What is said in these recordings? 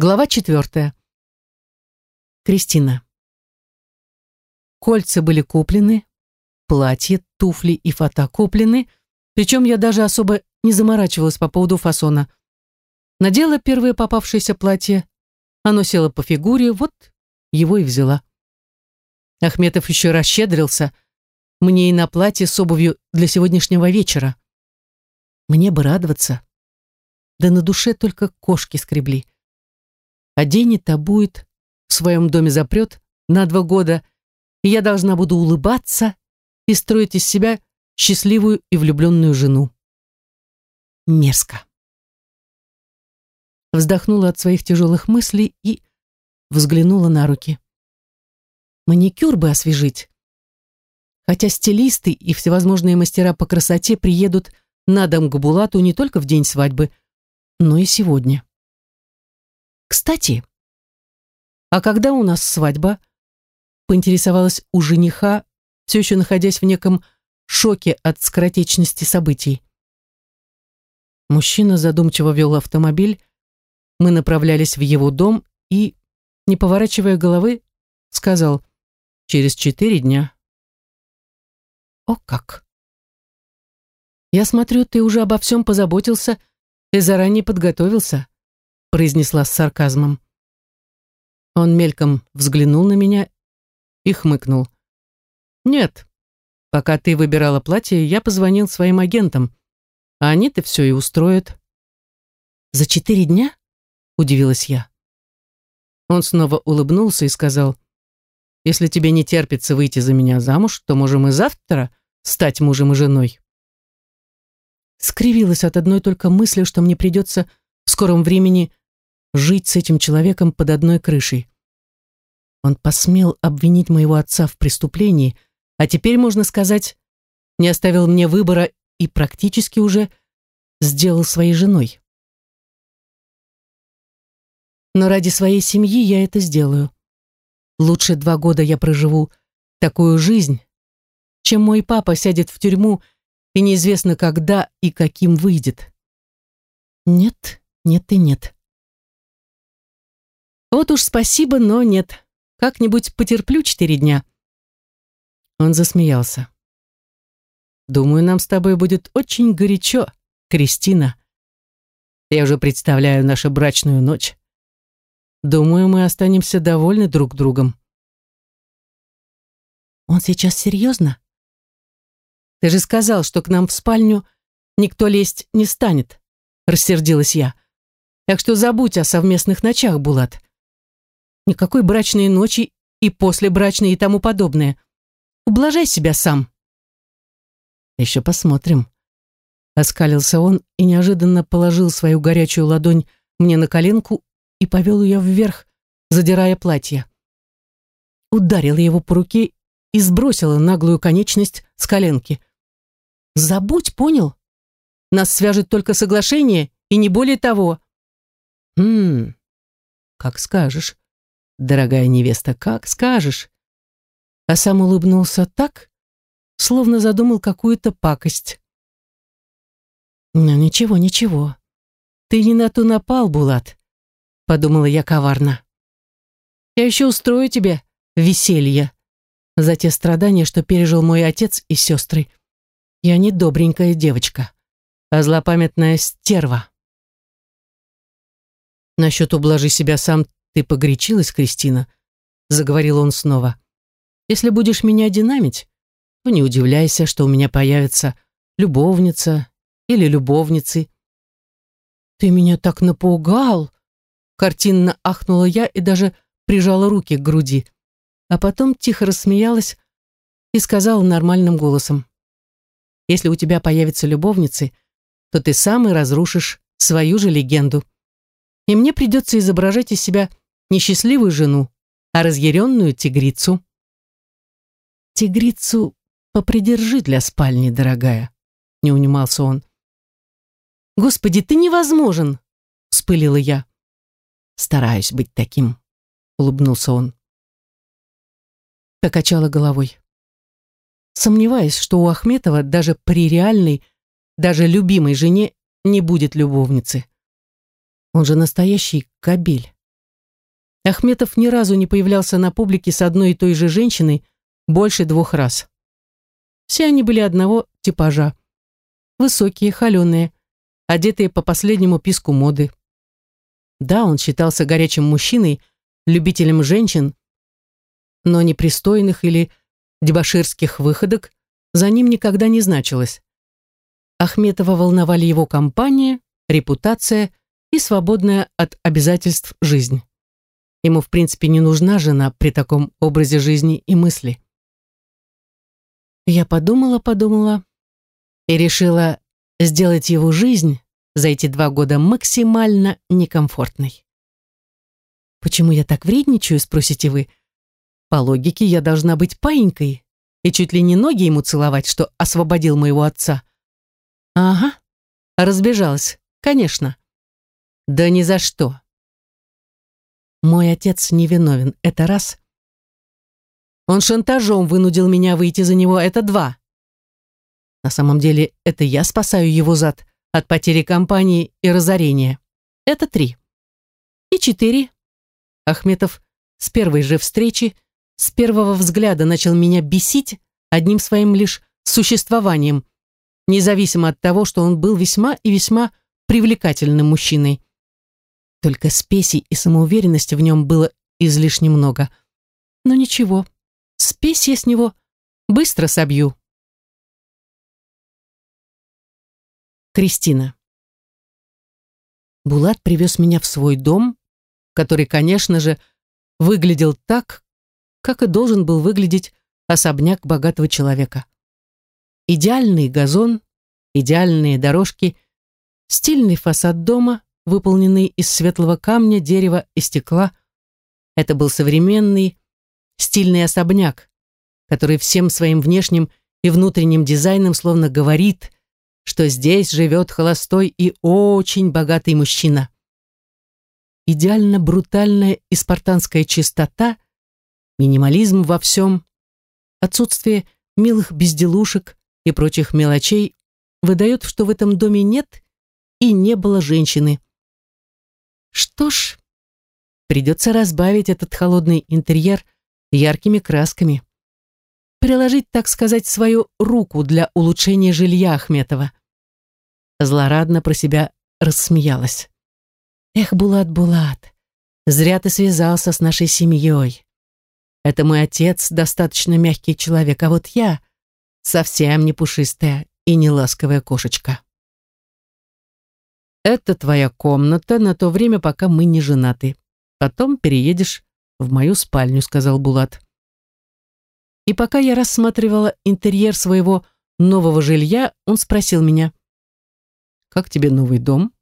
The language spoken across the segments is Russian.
Глава четвертая. Кристина. Кольца были куплены, платье, туфли и фата куплены, причем я даже особо не заморачивалась по поводу фасона. Надела первое попавшееся платье, оно село по фигуре, вот его и взяла. Ахметов еще расщедрился мне и на платье с обувью для сегодняшнего вечера. Мне бы радоваться. Да на душе только кошки скребли. Оденет, обует, в своем доме запрет на два года, и я должна буду улыбаться и строить из себя счастливую и влюбленную жену. Мерзко. Вздохнула от своих тяжелых мыслей и взглянула на руки. Маникюр бы освежить. Хотя стилисты и всевозможные мастера по красоте приедут на дом к Булату не только в день свадьбы, но и сегодня. Кстати, а когда у нас свадьба? Поинтересовалась у жениха, все еще находясь в неком шоке от скоротечности событий. Мужчина задумчиво вел автомобиль, мы направлялись в его дом и, не поворачивая головы, сказал «Через четыре дня». «О как!» «Я смотрю, ты уже обо всем позаботился и заранее подготовился», произнесла с сарказмом. Он мельком взглянул на меня и хмыкнул. «Нет, пока ты выбирала платье, я позвонил своим агентам, а они-то все и устроят». «За четыре дня?» — удивилась я. Он снова улыбнулся и сказал, «Если тебе не терпится выйти за меня замуж, то можем и завтра стать мужем и женой». Скривилась от одной только мысли, что мне придется в скором времени жить с этим человеком под одной крышей. Он посмел обвинить моего отца в преступлении, а теперь, можно сказать, не оставил мне выбора и практически уже сделал своей женой. Но ради своей семьи я это сделаю. Лучше два года я проживу такую жизнь, чем мой папа сядет в тюрьму и неизвестно когда и каким выйдет. Нет, нет и нет. Вот уж спасибо, но нет. Как-нибудь потерплю четыре дня. Он засмеялся. Думаю, нам с тобой будет очень горячо, Кристина. Я уже представляю нашу брачную ночь. Думаю, мы останемся довольны друг другом. Он сейчас серьезно? Ты же сказал, что к нам в спальню никто лезть не станет, рассердилась я. Так что забудь о совместных ночах, Булат. Никакой брачной ночи и послебрачной и тому подобное. Ублажай себя сам. Еще посмотрим. Оскалился он и неожиданно положил свою горячую ладонь мне на коленку и повел ее вверх, задирая платье. Ударила его по руке и сбросила наглую конечность с коленки. «Забудь, понял? Нас свяжет только соглашение и не более того». «Хм, как скажешь», дорогая невеста, как скажешь. А сам улыбнулся так, словно задумал какую-то пакость. Ну ничего, ничего. Ты не на ту напал, Булат, подумала я коварно. Я еще устрою тебе веселье за те страдания, что пережил мой отец и сестры. Я не добренькая девочка, а злопамятная стерва. Насчет ублажи себя сам «Ты погорячилась, Кристина?» — заговорил он снова. «Если будешь меня динамить, то не удивляйся, что у меня появится любовница или любовницы». «Ты меня так напугал!» Картинно ахнула я и даже прижала руки к груди, а потом тихо рассмеялась и сказала нормальным голосом. «Если у тебя появятся любовницы, то ты сам и разрушишь свою же легенду. И мне придется изображать из себя не счастливую жену, а разъяренную тигрицу. Тигрицу попридержи для спальни, дорогая, не унимался он. Господи, ты невозможен, вспылила я. Стараюсь быть таким, улыбнулся он. Покачала головой. Сомневаюсь, что у Ахметова даже при реальной, даже любимой жене не будет любовницы. Он же настоящий кабель Ахметов ни разу не появлялся на публике с одной и той же женщиной больше двух раз. Все они были одного типажа. Высокие, холеные, одетые по последнему писку моды. Да, он считался горячим мужчиной, любителем женщин, но непристойных или дебоширских выходок за ним никогда не значилось. Ахметова волновали его компания, репутация и свободная от обязательств жизнь. Ему, в принципе, не нужна жена при таком образе жизни и мысли. Я подумала-подумала и решила сделать его жизнь за эти два года максимально некомфортной. Почему я так вредничаю, спросите вы? По логике, я должна быть паинькой и чуть ли не ноги ему целовать, что освободил моего отца. Ага, разбежалась, конечно. Да ни за что. Мой отец невиновен, это раз. Он шантажом вынудил меня выйти за него, это два. На самом деле, это я спасаю его зад от потери компании и разорения. Это три. И четыре. Ахметов с первой же встречи с первого взгляда начал меня бесить одним своим лишь существованием, независимо от того, что он был весьма и весьма привлекательным мужчиной. Только спеси и самоуверенности в нем было излишне много. Но ничего, спесь я с него быстро собью. Кристина. Булат привез меня в свой дом, который, конечно же, выглядел так, как и должен был выглядеть особняк богатого человека. Идеальный газон, идеальные дорожки, стильный фасад дома, выполненный из светлого камня, дерева и стекла. Это был современный, стильный особняк, который всем своим внешним и внутренним дизайном словно говорит, что здесь живет холостой и очень богатый мужчина. Идеально брутальная и спартанская чистота – минимализм во всем, отсутствие милых безделушек и прочих мелочей выдает, что в этом доме нет и не было женщины. Что ж, придется разбавить этот холодный интерьер яркими красками. Приложить, так сказать, свою руку для улучшения жилья Ахметова. Злорадно про себя рассмеялась. Эх, Булат, Булат, зря ты связался с нашей семьей. Это мой отец достаточно мягкий человек, а вот я совсем не пушистая и не ласковая кошечка. Это твоя комната на то время, пока мы не женаты. Потом переедешь в мою спальню, сказал Булат. И пока я рассматривала интерьер своего нового жилья, он спросил меня, «Как тебе новый дом?»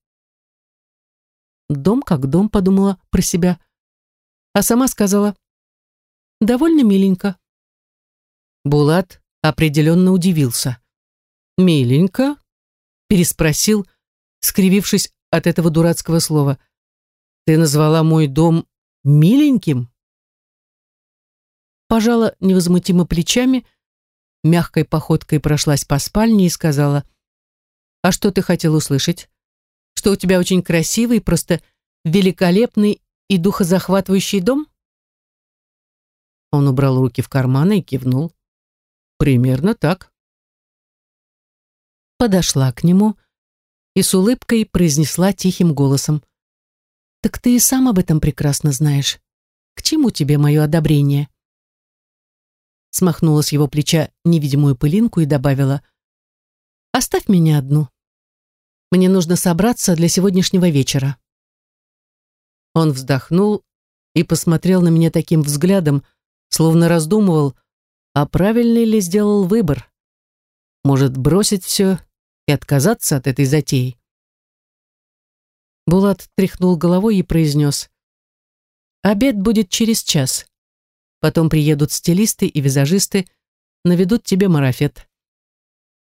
«Дом как дом», — подумала про себя, а сама сказала, довольно миленько. Булат определенно удивился. «Миленько?» — переспросил, скривившись от этого дурацкого слова. «Ты назвала мой дом миленьким?» Пожала невозмутимо плечами, мягкой походкой прошлась по спальне и сказала, «А что ты хотел услышать? Что у тебя очень красивый, просто великолепный и духозахватывающий дом?» Он убрал руки в карманы и кивнул. Примерно так. Подошла к нему и с улыбкой произнесла тихим голосом. «Так ты и сам об этом прекрасно знаешь. К чему тебе мое одобрение?» Смахнула с его плеча невидимую пылинку и добавила. «Оставь меня одну. Мне нужно собраться для сегодняшнего вечера». Он вздохнул и посмотрел на меня таким взглядом, словно раздумывал, а правильный ли сделал выбор. Может, бросить все и отказаться от этой затеи? Булат тряхнул головой и произнес. «Обед будет через час. Потом приедут стилисты и визажисты, наведут тебе марафет.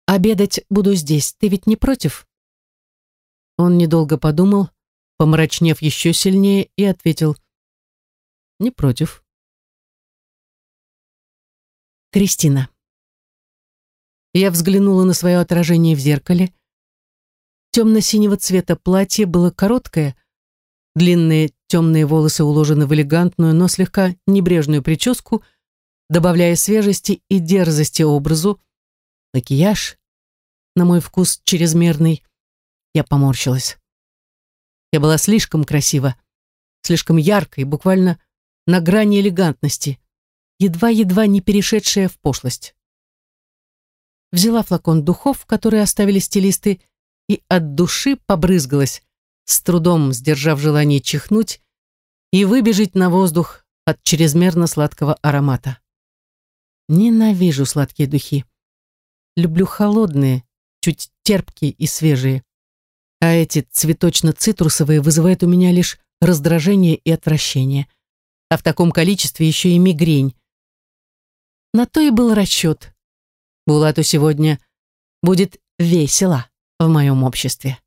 Обедать буду здесь, ты ведь не против?» Он недолго подумал, помрачнев еще сильнее, и ответил. «Не против». Кристина. Я взглянула на свое отражение в зеркале. Темно-синего цвета платье было короткое, длинные темные волосы уложены в элегантную, но слегка небрежную прическу, добавляя свежести и дерзости образу. Макияж, на мой вкус, чрезмерный. Я поморщилась. Я была слишком красива, слишком яркой, буквально на грани элегантности, едва-едва не перешедшая в пошлость. Взяла флакон духов, которые оставили стилисты, и от души побрызгалась, с трудом сдержав желание чихнуть и выбежать на воздух от чрезмерно сладкого аромата. Ненавижу сладкие духи. Люблю холодные, чуть терпкие и свежие. А эти цветочно-цитрусовые вызывают у меня лишь раздражение и отвращение. А в таком количестве еще и мигрень. На то и был расчет. Булату сегодня будет весело в моем обществе.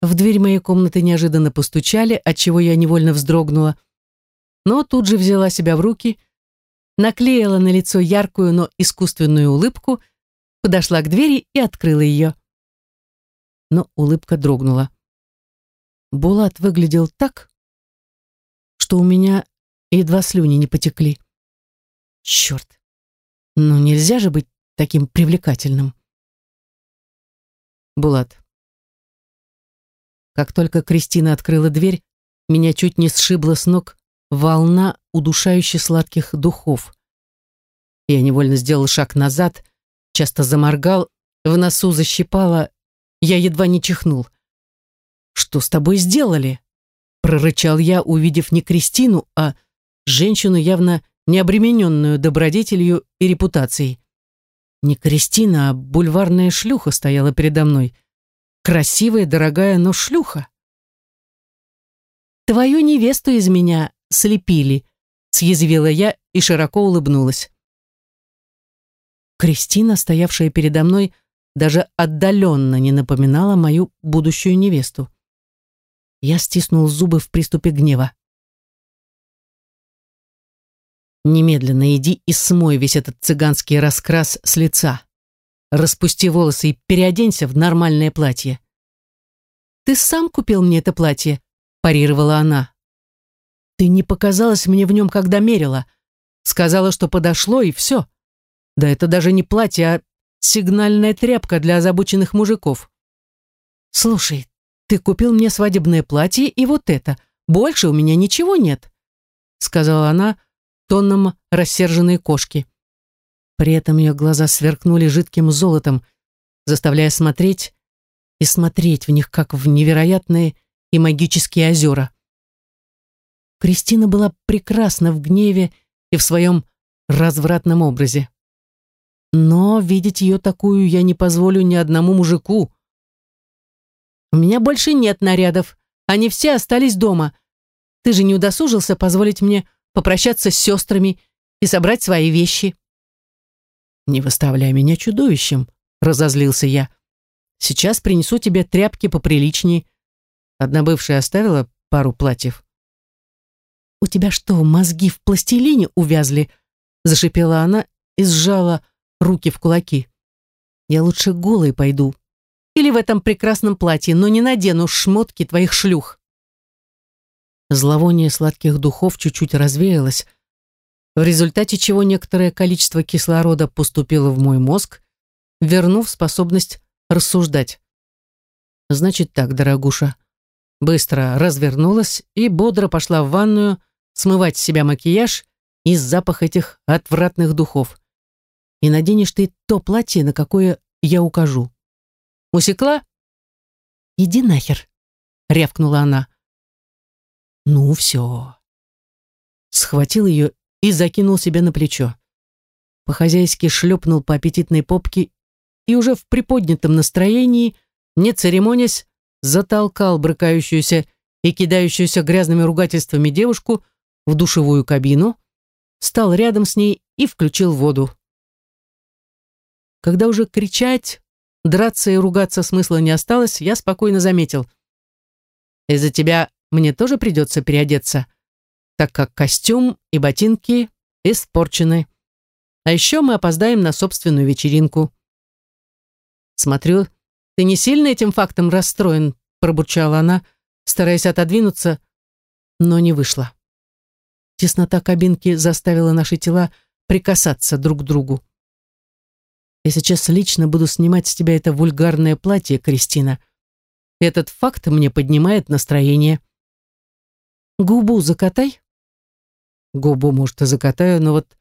В дверь моей комнаты неожиданно постучали, отчего я невольно вздрогнула, но тут же взяла себя в руки, наклеила на лицо яркую, но искусственную улыбку, подошла к двери и открыла ее. Но улыбка дрогнула. Булат выглядел так, что у меня едва слюни не потекли. Черт, ну нельзя же быть таким привлекательным. Булат. Как только Кристина открыла дверь, меня чуть не сшибла с ног волна удушающе сладких духов. Я невольно сделал шаг назад, часто заморгал, в носу защипало, я едва не чихнул. «Что с тобой сделали?» прорычал я, увидев не Кристину, а женщину, явно не обремененную добродетелью и репутацией. Не Кристина, а бульварная шлюха стояла передо мной. Красивая, дорогая, но шлюха. «Твою невесту из меня слепили», — съязвила я и широко улыбнулась. Кристина, стоявшая передо мной, даже отдаленно не напоминала мою будущую невесту. Я стиснул зубы в приступе гнева. Немедленно иди и смой весь этот цыганский раскрас с лица. Распусти волосы и переоденься в нормальное платье. Ты сам купил мне это платье, парировала она. Ты не показалась мне в нем, когда мерила. Сказала, что подошло, и все. Да это даже не платье, а сигнальная тряпка для озабоченных мужиков. Слушай, ты купил мне свадебное платье и вот это. Больше у меня ничего нет, сказала она, тоном рассерженной кошки. При этом ее глаза сверкнули жидким золотом, заставляя смотреть и смотреть в них, как в невероятные и магические озера. Кристина была прекрасна в гневе и в своем развратном образе. Но видеть ее такую я не позволю ни одному мужику. У меня больше нет нарядов, они все остались дома. Ты же не удосужился позволить мне попрощаться с сестрами и собрать свои вещи. «Не выставляй меня чудовищем», — разозлился я. «Сейчас принесу тебе тряпки поприличнее. Одна бывшая оставила пару платьев». «У тебя что, мозги в пластилине увязли?» — зашипела она и сжала руки в кулаки. «Я лучше голой пойду. Или в этом прекрасном платье, но не надену шмотки твоих шлюх». Зловоние сладких духов чуть-чуть развеялось, в результате чего некоторое количество кислорода поступило в мой мозг, вернув способность рассуждать. Значит так, дорогуша. Быстро развернулась и бодро пошла в ванную смывать с себя макияж и запах этих отвратных духов. И наденешь ты то платье, на какое я укажу. Усекла? Иди нахер, рявкнула она. Ну все. Схватил ее и закинул себе на плечо. По-хозяйски шлепнул по аппетитной попке и уже в приподнятом настроении, не церемонясь, затолкал брыкающуюся и кидающуюся грязными ругательствами девушку в душевую кабину, стал рядом с ней и включил воду. Когда уже кричать, драться и ругаться смысла не осталось, я спокойно заметил. «Из-за тебя мне тоже придется переодеться, так как костюм и ботинки испорчены. А еще мы опоздаем на собственную вечеринку. Смотрю, ты не сильно этим фактом расстроен, пробурчала она, стараясь отодвинуться, но не вышло. Теснота кабинки заставила наши тела прикасаться друг к другу. Я сейчас лично буду снимать с тебя это вульгарное платье, Кристина. Этот факт мне поднимает настроение. Губу закатай. Губу, может, и закатаю, но вот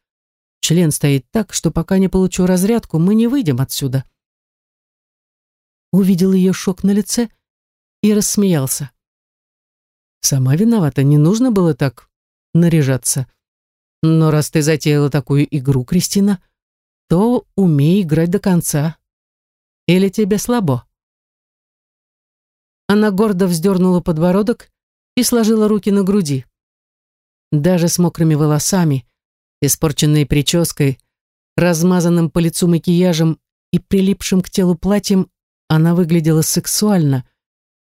член стоит так, что пока не получу разрядку, мы не выйдем отсюда. Увидел ее шок на лице и рассмеялся. Сама виновата, не нужно было так наряжаться. Но раз ты затеяла такую игру, Кристина, то умей играть до конца. Или тебе слабо?» Она гордо вздернула подбородок и сложила руки на груди. Даже с мокрыми волосами, испорченной прической, размазанным по лицу макияжем и прилипшим к телу платьем, она выглядела сексуально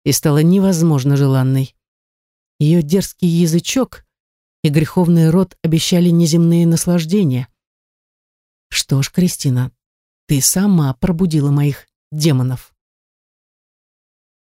и стала невозможно желанной. Ее дерзкий язычок и греховный рот обещали неземные наслаждения. Что ж, Кристина, ты сама пробудила моих демонов.